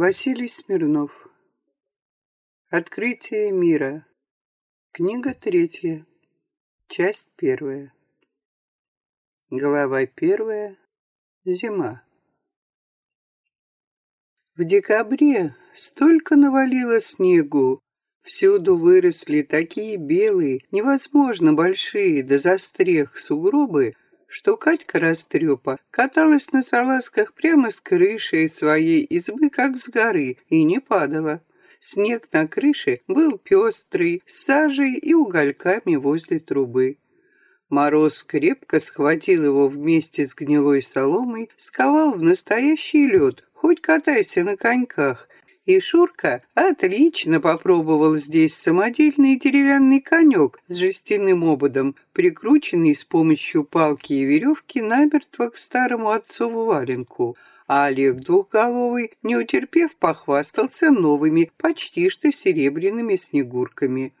Василий Смирнов. Открытие мира. Книга третья. Часть первая. Глава первая. Зима. В декабре столько навалило снегу, Всюду выросли такие белые, невозможно большие до застрех сугробы, что Катька Растрепа каталась на салазках прямо с крыши своей избы, как с горы, и не падала. Снег на крыше был пестрый, с сажей и угольками возле трубы. Мороз крепко схватил его вместе с гнилой соломой, сковал в настоящий лед, хоть катайся на коньках, и Шурка отлично попробовал здесь самодельный деревянный конек с жестяным ободом, прикрученный с помощью палки и веревки намертво к старому отцову валенку. А Олег Двухголовый, не утерпев, похвастался новыми, почти что серебряными снегурками.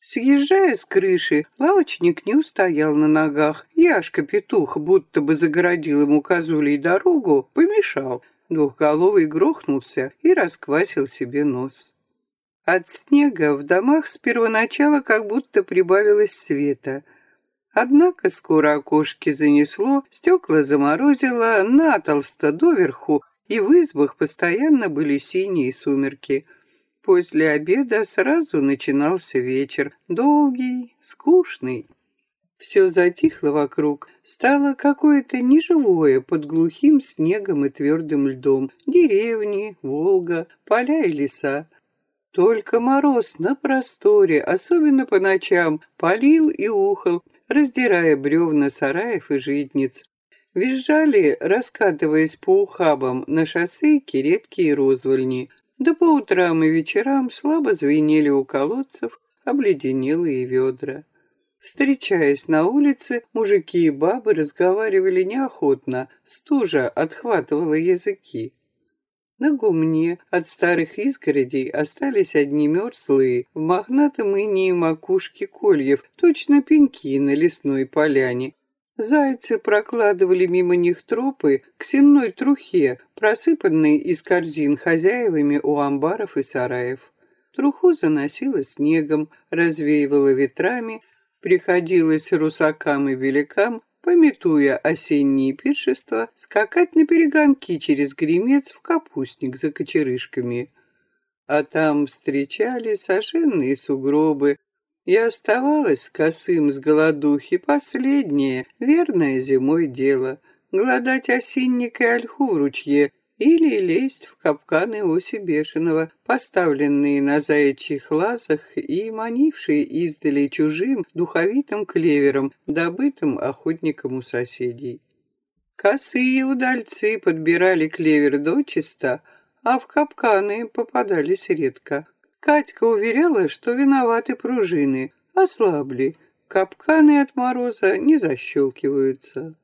Съезжая с крыши, лавочник не устоял на ногах. Яшка-петух, будто бы загородил ему козулей дорогу, помешал, Двухголовый грохнулся и расквасил себе нос. От снега в домах с первоначала как будто прибавилось света. Однако скоро окошки занесло, стекла заморозило, натолсто доверху, и в избах постоянно были синие сумерки. После обеда сразу начинался вечер, долгий, скучный. Все затихло вокруг, стало какое-то неживое под глухим снегом и твердым льдом. Деревни, Волга, поля и леса. Только мороз на просторе, особенно по ночам, полил и ухал, раздирая бревна сараев и житниц. Визжали, раскатываясь по ухабам, на шоссейке редкие розвольни. Да по утрам и вечерам слабо звенели у колодцев обледенелые ведра. Встречаясь на улице, мужики и бабы разговаривали неохотно, стужа отхватывала языки. На гумне от старых изгородей остались одни мерзлые, в мохнатом инии макушки кольев, точно пеньки на лесной поляне. Зайцы прокладывали мимо них тропы к сенной трухе, просыпанной из корзин хозяевами у амбаров и сараев. Труху заносило снегом, развеивало ветрами, Приходилось русакам и великам, пометуя осенние пиршества, скакать на перегонки через гремец в капустник за кочерышками. А там встречали соженные сугробы, и оставалось косым с голодухи последнее, верное зимой дело — гладать осинник и ольху в ручье, или лезть в капканы оси бешеного, поставленные на заячьих лазах и манившие издали чужим духовитым клевером, добытым охотником у соседей. Косые удальцы подбирали клевер дочисто, а в капканы попадались редко. Катька уверяла, что виноваты пружины, ослабли, капканы от мороза не защелкиваются.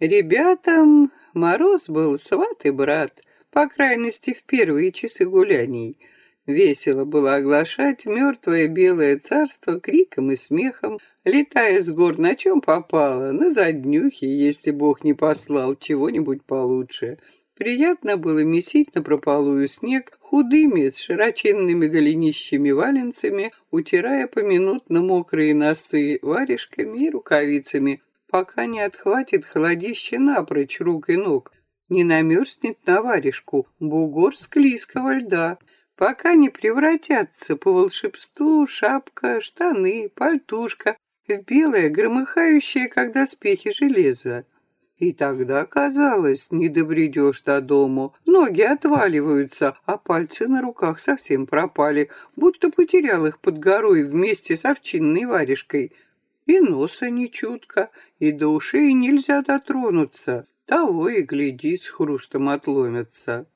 Ребятам Мороз был сват и брат, по крайности, в первые часы гуляний. Весело было оглашать мертвое белое царство криком и смехом, летая с гор на чем попало, на заднюхе, если Бог не послал чего-нибудь получше. Приятно было месить на прополую снег худыми, с широченными голенищами валенцами, утирая поминутно мокрые носы варежками и рукавицами, пока не отхватит холодище напрочь рук и ног, не намерзнет на варежку бугор склизкого льда, пока не превратятся по волшебству шапка, штаны, пальтушка в белое, громыхающее, как доспехи железа. И тогда, казалось, не добредешь до дому, ноги отваливаются, а пальцы на руках совсем пропали, будто потерял их под горой вместе с овчинной варежкой — и носа не чутко, и до ушей нельзя дотронуться, того и гляди, с хрустом отломятся.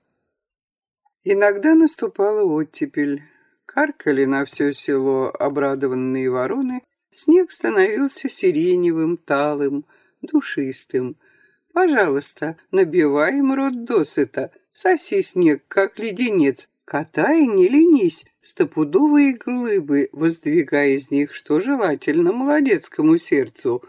Иногда наступала оттепель. Каркали на все село обрадованные вороны, снег становился сиреневым, талым, душистым. Пожалуйста, набиваем рот досыта, соси снег, как леденец, катай, не ленись, стопудовые глыбы, воздвигая из них, что желательно молодецкому сердцу,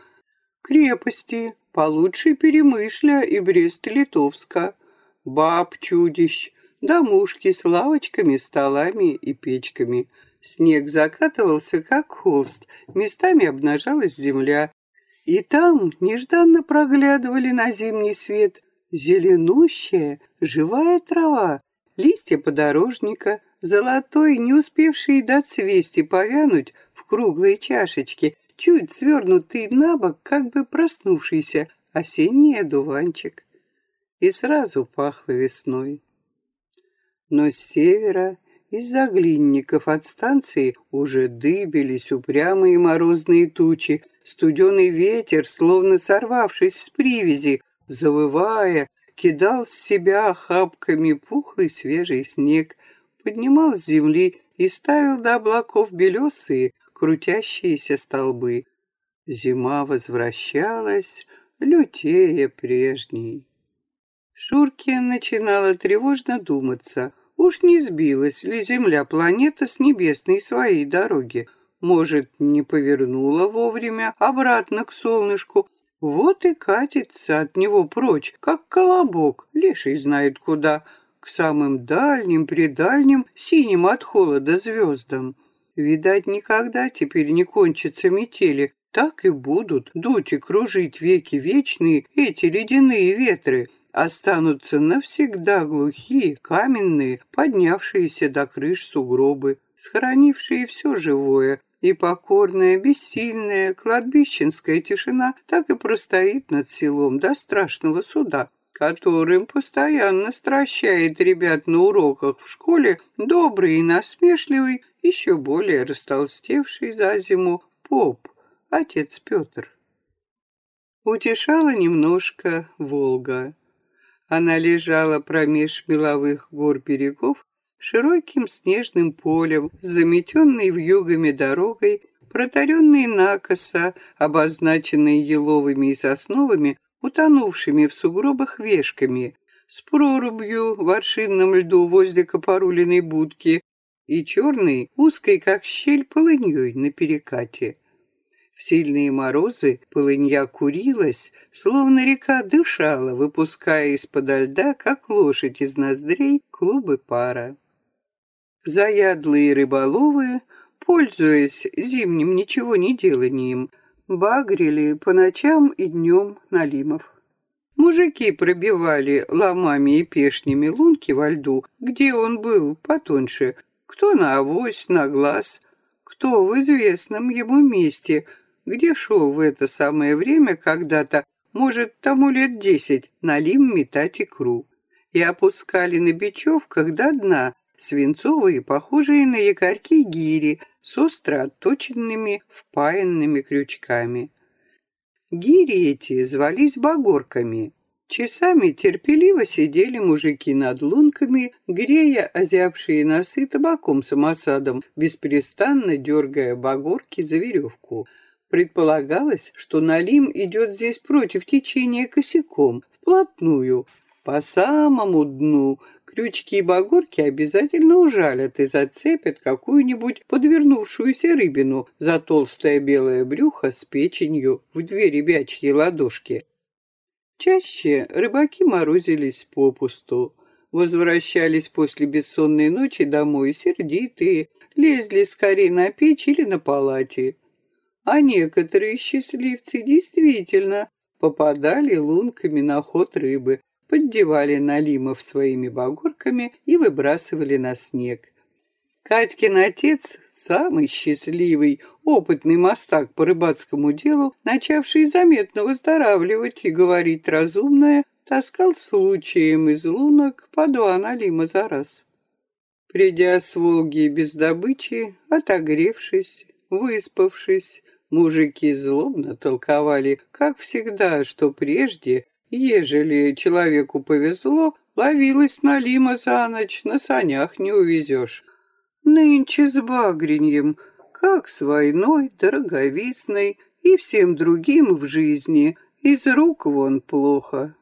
крепости, получше Перемышля и Брест-Литовска, баб чудищ, домушки с лавочками, столами и печками. Снег закатывался, как холст, местами обнажалась земля. И там нежданно проглядывали на зимний свет зеленущая, живая трава, листья подорожника, золотой, не успевший доцвести повянуть в круглые чашечки, чуть свернутый на бок, как бы проснувшийся, осенний одуванчик. И сразу пахло весной. Но с севера, из-за глинников от станции, уже дыбились упрямые морозные тучи, студеный ветер, словно сорвавшись с привязи, завывая, кидал с себя охапками пухлый свежий снег, поднимал с земли и ставил до облаков белесые, крутящиеся столбы. Зима возвращалась, лютее прежней. Шурке начинала тревожно думаться, уж не сбилась ли Земля-планета с небесной своей дороги. Может, не повернула вовремя обратно к солнышку, вот и катится от него прочь, как колобок, леший знает куда, к самым дальним, предальним, синим от холода звездам. Видать, никогда теперь не кончатся метели, так и будут дуть и кружить веки вечные эти ледяные ветры, останутся навсегда глухие, каменные, поднявшиеся до крыш сугробы, сохранившие все живое, и покорная, бессильная, кладбищенская тишина так и простоит над селом до страшного суда, которым постоянно стращает ребят на уроках в школе добрый и насмешливый, еще более растолстевший за зиму поп, отец Петр. Утешала немножко Волга. Она лежала промеж меловых гор берегов широким снежным полем, заметенной вьюгами дорогой, протаренной накоса, обозначенной еловыми и сосновыми, утонувшими в сугробах вешками, с прорубью в аршинном льду возле копорулиной будки и черной, узкой, как щель, полыньей на перекате. В сильные морозы полынья курилась, словно река дышала, выпуская из-под льда, как лошадь из ноздрей, клубы пара. Заядлые рыболовы, пользуясь зимним ничего не деланием, багрили по ночам и днем налимов. Мужики пробивали ломами и пешнями лунки во льду, где он был потоньше, кто на авось, на глаз, кто в известном ему месте, где шел в это самое время когда-то, может, тому лет десять, налим метать икру. И опускали на бечевках до дна, свинцовые, похожие на якорьки гири с остро отточенными впаянными крючками. Гири эти звались багорками. Часами терпеливо сидели мужики над лунками, грея озябшие носы табаком самосадом, беспрестанно дергая багорки за веревку. Предполагалось, что налим идет здесь против течения косяком, вплотную, по самому дну, Крючки и багорки обязательно ужалят и зацепят какую-нибудь подвернувшуюся рыбину за толстое белое брюхо с печенью в две ребячьи ладошки. Чаще рыбаки морозились попусту, возвращались после бессонной ночи домой сердитые, лезли скорее на печь или на палате. А некоторые счастливцы действительно попадали лунками на ход рыбы, поддевали налимов своими багорками и выбрасывали на снег. Катькин отец, самый счастливый, опытный мастак по рыбацкому делу, начавший заметно выздоравливать и говорить разумное, таскал случаем из лунок по два налима за раз. Придя с Волги без добычи, отогревшись, выспавшись, мужики злобно толковали, как всегда, что прежде Ежели человеку повезло, ловилась налима за ночь, на санях не увезешь. Нынче с багреньем, как с войной, дороговизной и всем другим в жизни, из рук вон плохо.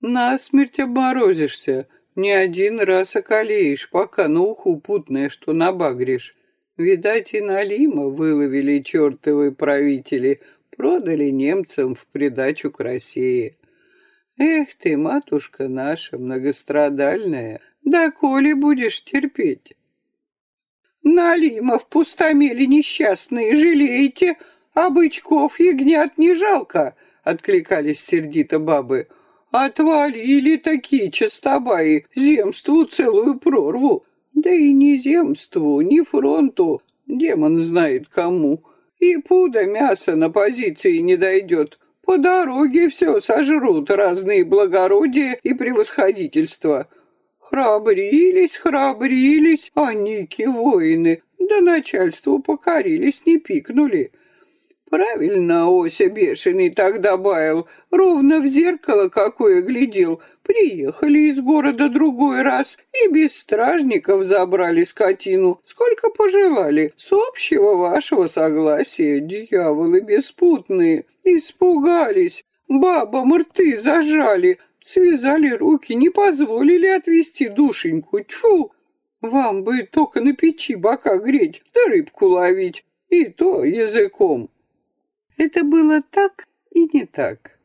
Насмерть обморозишься, не один раз околеешь, пока на уху путное, что набагришь. Видать, и налима выловили чертовы правители, продали немцам в придачу к России. Эх ты, матушка наша многострадальная, Да коли будешь терпеть? Налимов, пустомели несчастные, жалеете, а бычков ягнят не жалко, откликались сердито бабы. Отвалили такие частобаи, земству целую прорву. Да и не земству, ни фронту, демон знает кому. И пуда мяса на позиции не дойдет. По дороге все сожрут разные благородия и превосходительства. Храбрились, храбрились, а ники воины, да начальству покорились, не пикнули. Правильно Ося бешеный тогда баял, ровно в зеркало какое глядел. Приехали из города другой раз и без стражников забрали скотину. Сколько пожелали, с общего вашего согласия, дьяволы беспутные. Испугались, бабам рты зажали, связали руки, не позволили отвести душеньку. Тьфу! Вам бы только на печи бока греть, да рыбку ловить, и то языком. Это было так и не так.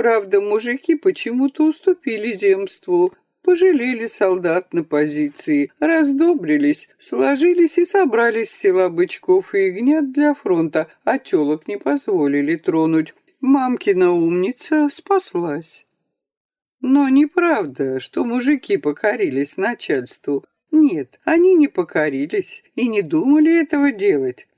Правда, мужики почему-то уступили земству, пожалели солдат на позиции, раздобрились, сложились и собрались села бычков и ягнят для фронта, а телок не позволили тронуть. Мамкина умница спаслась. Но неправда, что мужики покорились начальству. Нет, они не покорились и не думали этого делать.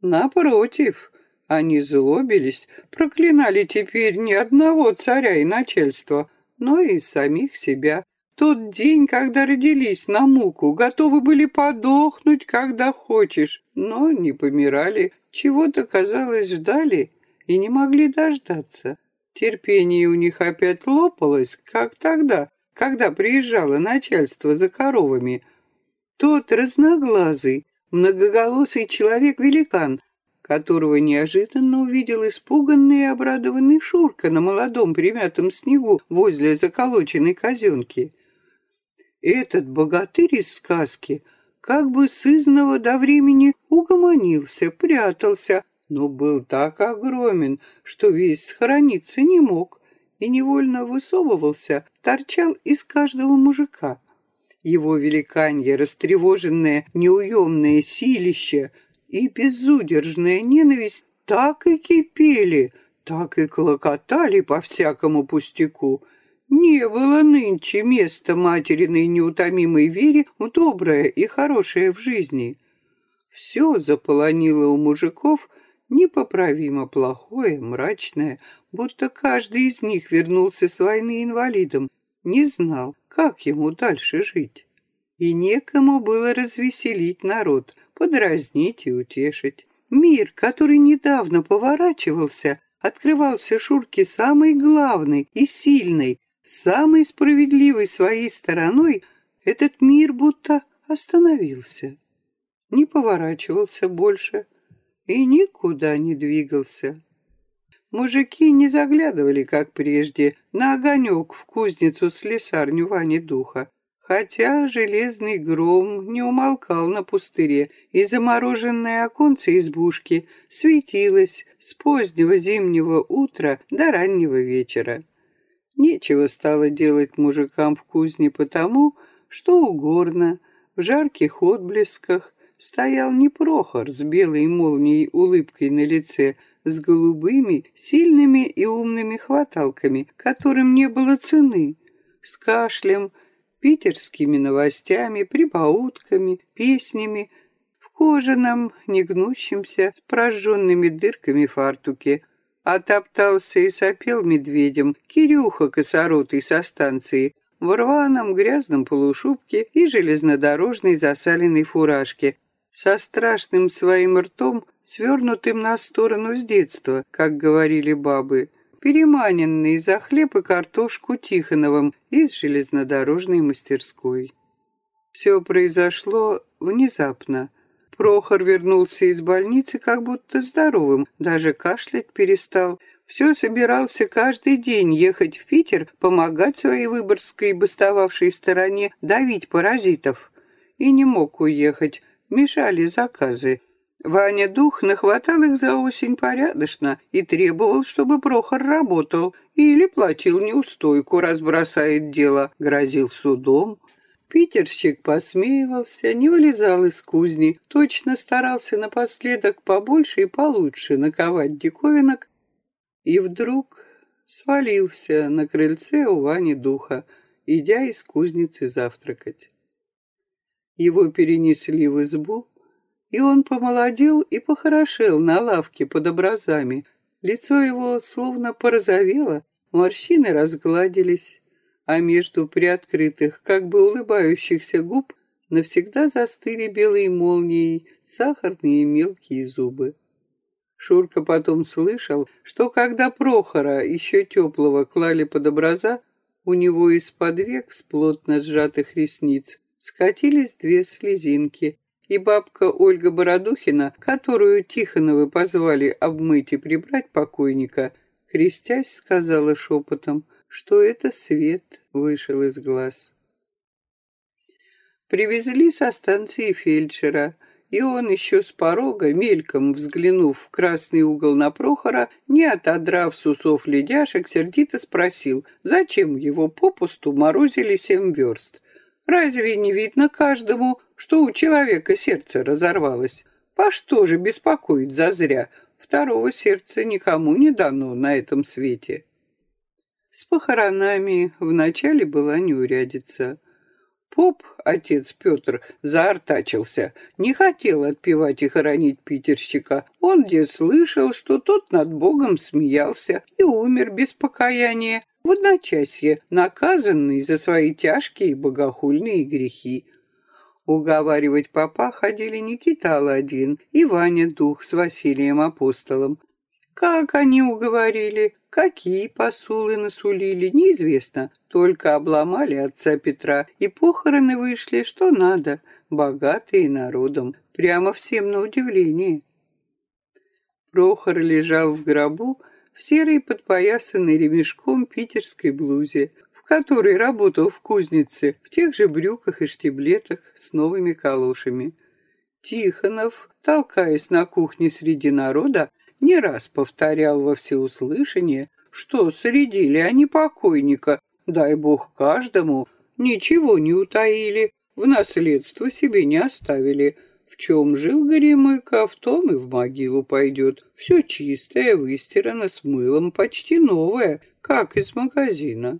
Напротив, они злобились, проклинали теперь не одного царя и начальства, но и самих себя. Тот день, когда родились на муку, готовы были подохнуть, когда хочешь, но не помирали, чего-то, казалось, ждали и не могли дождаться. Терпение у них опять лопалось, как тогда, когда приезжало начальство за коровами. Тот разноглазый, многоголосый человек-великан которого неожиданно увидел испуганный и обрадованный Шурка на молодом примятом снегу возле заколоченной казенки. Этот богатырь из сказки как бы с изного до времени угомонился, прятался, но был так огромен, что весь сохраниться не мог и невольно высовывался, торчал из каждого мужика. Его великанье, растревоженное, неуемное силище — и безудержная ненависть так и кипели, так и клокотали по всякому пустяку. Не было нынче места материной неутомимой вере в доброе и хорошее в жизни. Все заполонило у мужиков непоправимо плохое, мрачное, будто каждый из них вернулся с войны инвалидом, не знал, как ему дальше жить. И некому было развеселить народ — подразнить и утешить. Мир, который недавно поворачивался, открывался Шурке самой главной и сильной, самой справедливой своей стороной, этот мир будто остановился. Не поворачивался больше и никуда не двигался. Мужики не заглядывали, как прежде, на огонек в кузницу-слесарню Вани Духа. Хотя железный гром не умолкал на пустыре, и замороженное оконце избушки светилось с позднего зимнего утра до раннего вечера. Нечего стало делать мужикам в кузне потому, что у горна, в жарких отблесках, стоял не Прохор с белой молнией улыбкой на лице, с голубыми, сильными и умными хваталками, которым не было цены, с кашлем, питерскими новостями, прибаутками, песнями, в кожаном, негнущемся, с прожженными дырками фартуке. Отоптался и сопел медведем Кирюха косоротый со станции, в рваном грязном полушубке и железнодорожной засаленной фуражке, со страшным своим ртом, свернутым на сторону с детства, как говорили бабы, переманенный за хлеб и картошку Тихоновым из железнодорожной мастерской. Все произошло внезапно. Прохор вернулся из больницы как будто здоровым, даже кашлять перестал. Все собирался каждый день ехать в Питер, помогать своей выборской бастовавшей стороне давить паразитов. И не мог уехать, мешали заказы. Ваня Дух нахватал их за осень порядочно и требовал, чтобы Прохор работал или платил неустойку, разбросает дело, грозил судом. Питерщик посмеивался, не вылезал из кузни, точно старался напоследок побольше и получше наковать диковинок, и вдруг свалился на крыльце у Вани духа, идя из кузницы завтракать. Его перенесли в избу, и он помолодел и похорошел на лавке под образами. Лицо его словно порозовело, морщины разгладились, а между приоткрытых, как бы улыбающихся губ, навсегда застыли белые молнией сахарные мелкие зубы. Шурка потом слышал, что когда Прохора, еще теплого, клали под образа, у него из-под век с плотно сжатых ресниц скатились две слезинки, и бабка Ольга Бородухина, которую Тихоновы позвали обмыть и прибрать покойника, крестясь, сказала шепотом, что это свет вышел из глаз. Привезли со станции фельдшера, и он еще с порога, мельком взглянув в красный угол на Прохора, не отодрав с усов ледяшек, сердито спросил, зачем его попусту морозили семь верст. Разве не видно каждому, что у человека сердце разорвалось? По что же беспокоить зазря? Второго сердца никому не дано на этом свете. С похоронами вначале была неурядица. Поп, отец Петр, заортачился, не хотел отпевать и хоронить питерщика. Он где слышал, что тот над Богом смеялся и умер без покаяния, в одночасье наказанный за свои тяжкие богохульные грехи. Уговаривать папа ходили Никита Аладдин и Ваня Дух с Василием Апостолом. Как они уговорили, какие посулы насулили, неизвестно. Только обломали отца Петра, и похороны вышли, что надо, богатые народом, прямо всем на удивление. Прохор лежал в гробу в серой подпоясанной ремешком питерской блузе, в которой работал в кузнице, в тех же брюках и штиблетах с новыми калошами. Тихонов, толкаясь на кухне среди народа, не раз повторял во всеуслышание, что средили они покойника, дай бог каждому, ничего не утаили, в наследство себе не оставили. В чем жил Горемыка, в том и в могилу пойдет. Все чистое, выстирано с мылом, почти новое, как из магазина.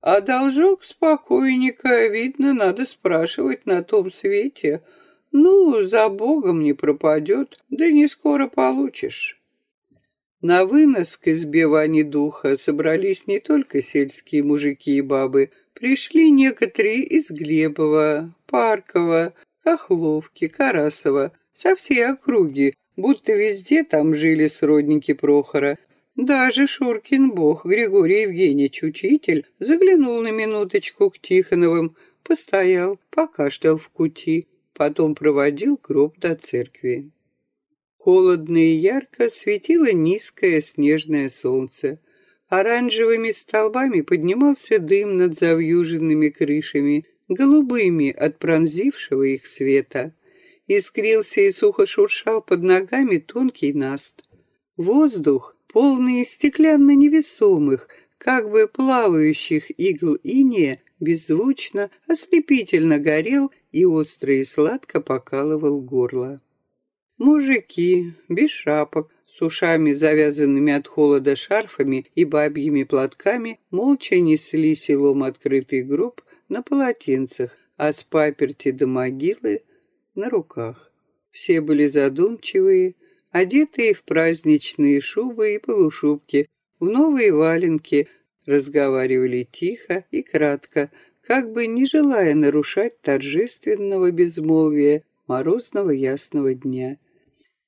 А должок спокойника, видно, надо спрашивать на том свете — ну, за Богом не пропадет, да не скоро получишь. На вынос к избе Вани Духа собрались не только сельские мужики и бабы, пришли некоторые из Глебова, Паркова, Хохловки, Карасова, со всей округи, будто везде там жили сродники Прохора. Даже Шуркин бог Григорий Евгеньевич, учитель, заглянул на минуточку к Тихоновым, постоял, покашлял в кути, потом проводил гроб до церкви. Холодно и ярко светило низкое снежное солнце. Оранжевыми столбами поднимался дым над завьюженными крышами, голубыми от пронзившего их света. Искрился и сухо шуршал под ногами тонкий наст. Воздух, полный стеклянно невесомых, как бы плавающих игл иния, беззвучно, ослепительно горел и остро и сладко покалывал горло. Мужики, без шапок, с ушами, завязанными от холода шарфами и бабьими платками, молча несли селом открытый гроб на полотенцах, а с паперти до могилы на руках. Все были задумчивые, одетые в праздничные шубы и полушубки, в новые валенки, разговаривали тихо и кратко, как бы не желая нарушать торжественного безмолвия морозного ясного дня.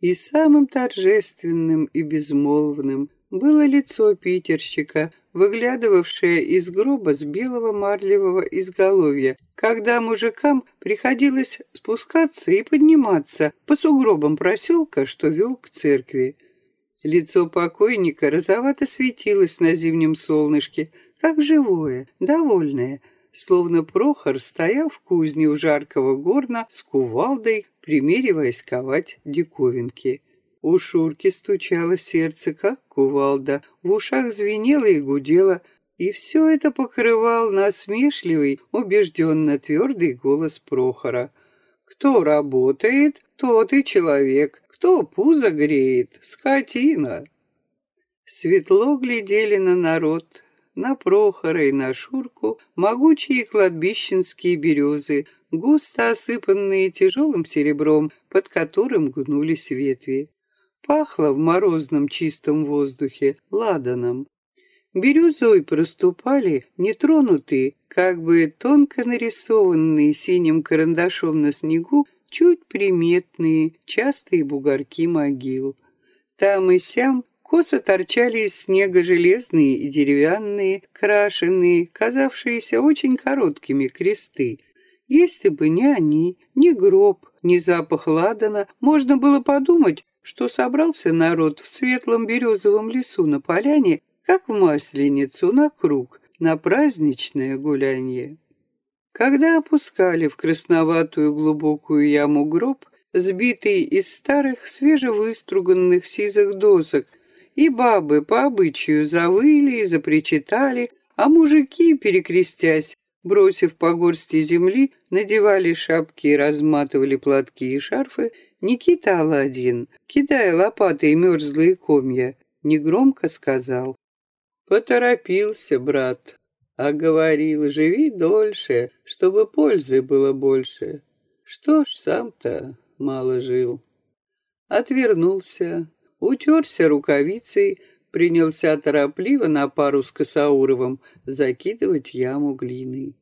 И самым торжественным и безмолвным было лицо питерщика, выглядывавшее из гроба с белого марлевого изголовья, когда мужикам приходилось спускаться и подниматься по сугробам проселка, что вел к церкви. Лицо покойника розовато светилось на зимнем солнышке, как живое, довольное, словно Прохор стоял в кузне у жаркого горна с кувалдой, примериваясь ковать диковинки. У Шурки стучало сердце, как кувалда, в ушах звенело и гудело, И все это покрывал насмешливый, убежденно твердый голос Прохора. Кто работает, тот и человек, кто пузо греет, скотина. Светло глядели на народ, на Прохора и на Шурку могучие кладбищенские березы, густо осыпанные тяжелым серебром, под которым гнулись ветви. Пахло в морозном чистом воздухе ладаном. Бирюзой проступали нетронутые, как бы тонко нарисованные синим карандашом на снегу, чуть приметные, частые бугорки могил. Там и сям косо торчали из снега железные и деревянные, крашеные, казавшиеся очень короткими кресты. Если бы не они, ни гроб, ни запах ладана, можно было подумать, что собрался народ в светлом березовом лесу на поляне как в Масленицу, на круг, на праздничное гулянье. Когда опускали в красноватую глубокую яму гроб, сбитый из старых свежевыструганных сизых досок, и бабы по обычаю завыли и запричитали, а мужики, перекрестясь, бросив по горсти земли, надевали шапки и разматывали платки и шарфы, Никита Аладдин, кидая лопатой мерзлые комья, негромко сказал Поторопился брат, а говорил, живи дольше, чтобы пользы было больше. Что ж, сам-то мало жил. Отвернулся, утерся рукавицей, принялся торопливо на пару с Косауровым закидывать яму глиной.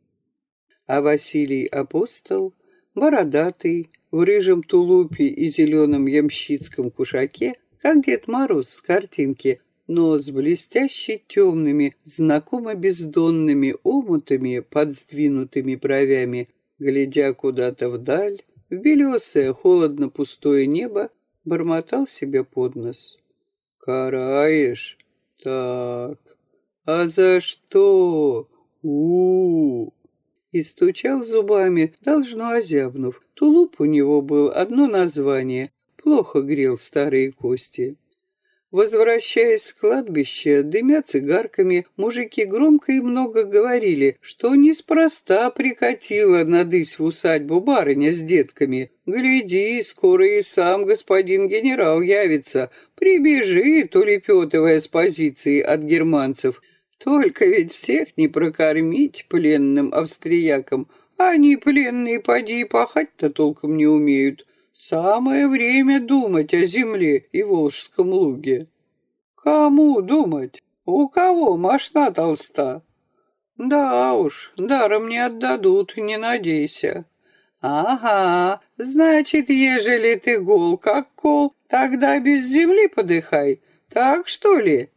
А Василий Апостол, бородатый, в рыжем тулупе и зеленом ямщицком кушаке, как Дед Мороз с картинки, но с блестяще темными, знакомо бездонными омутами под сдвинутыми бровями, глядя куда-то вдаль, в белесое, холодно-пустое небо, бормотал себе под нос. «Караешь? Так. А за что? у, -у, -у И стучал зубами, должно озябнув. Тулуп у него был одно название, плохо грел старые кости. Возвращаясь с кладбища, дымя цигарками, мужики громко и много говорили, что неспроста прикатила надысь в усадьбу барыня с детками. «Гляди, скоро и сам господин генерал явится, прибежит, улепетывая с позиции от германцев. Только ведь всех не прокормить пленным австриякам, они пленные поди и пахать-то толком не умеют». Самое время думать о земле и Волжском луге. Кому думать? У кого мошна толста? Да уж, даром не отдадут, не надейся. Ага, значит, ежели ты гол как кол, тогда без земли подыхай. Так что ли?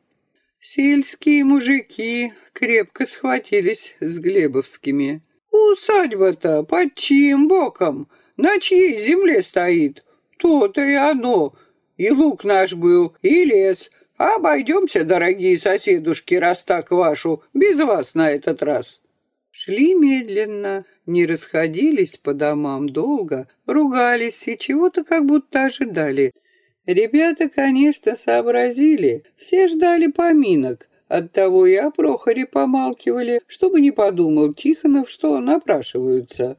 Сельские мужики крепко схватились с Глебовскими. Усадьба-то под чьим боком? На чьей земле стоит? То-то и оно. И лук наш был, и лес. Обойдемся, дорогие соседушки, раз так вашу, без вас на этот раз. Шли медленно, не расходились по домам долго, ругались и чего-то как будто ожидали. Ребята, конечно, сообразили, все ждали поминок, Оттого и о Прохоре помалкивали, чтобы не подумал Тихонов, что напрашиваются.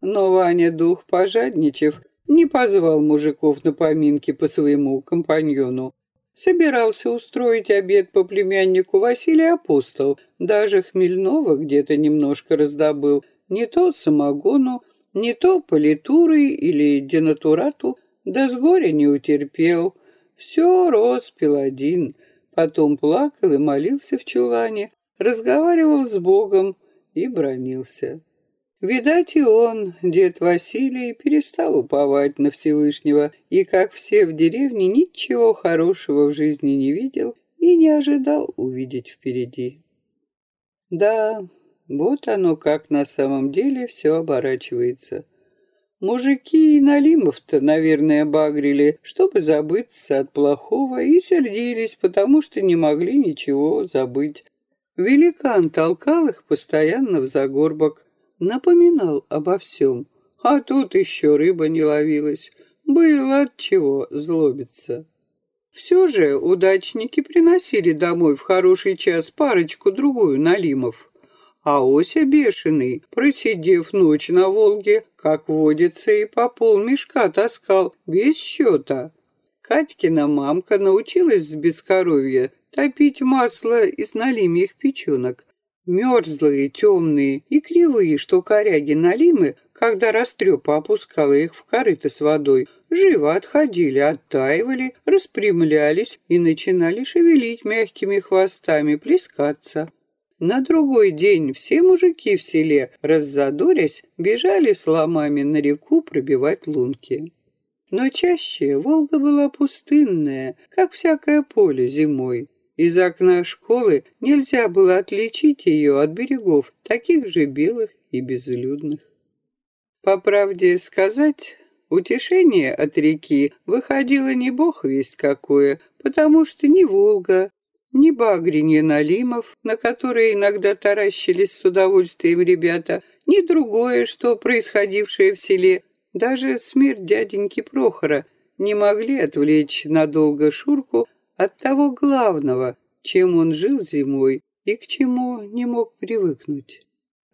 Но Ваня, дух пожадничав, не позвал мужиков на поминки по своему компаньону. Собирался устроить обед по племяннику Василия Апостол, даже хмельного где-то немножко раздобыл, не то самогону, не то политуры или денатурату, да с горя не утерпел. Все роспил один, потом плакал и молился в чулане, разговаривал с Богом и бронился. Видать, и он, дед Василий, перестал уповать на Всевышнего и, как все в деревне, ничего хорошего в жизни не видел и не ожидал увидеть впереди. Да, вот оно как на самом деле все оборачивается. Мужики и Налимов-то, наверное, багрили, чтобы забыться от плохого, и сердились, потому что не могли ничего забыть. Великан толкал их постоянно в загорбок, напоминал обо всем, а тут еще рыба не ловилась. Было от чего злобиться. Все же удачники приносили домой в хороший час парочку-другую налимов. А Ося бешеный, просидев ночь на Волге, как водится, и по полмешка таскал, без счета. Катькина мамка научилась с бескоровья топить масло из налимьих печенок. Мерзлые, темные и кривые, что коряги налимы, когда растрепа опускала их в корыто с водой, живо отходили, оттаивали, распрямлялись и начинали шевелить мягкими хвостами, плескаться. На другой день все мужики в селе, раззадорясь, бежали с ломами на реку пробивать лунки. Но чаще Волга была пустынная, как всякое поле зимой. Из окна школы нельзя было отличить ее от берегов, таких же белых и безлюдных. По правде сказать, утешение от реки выходило не бог весть какое, потому что ни Волга, ни багренье налимов, на которые иногда таращились с удовольствием ребята, ни другое, что происходившее в селе, даже смерть дяденьки Прохора не могли отвлечь надолго Шурку от того главного, чем он жил зимой и к чему не мог привыкнуть.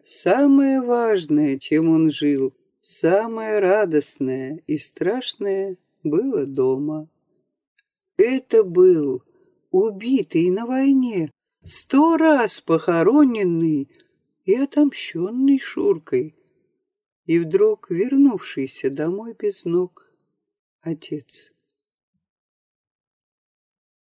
Самое важное, чем он жил, самое радостное и страшное было дома. Это был убитый на войне, сто раз похороненный и отомщенный Шуркой, и вдруг вернувшийся домой без ног отец.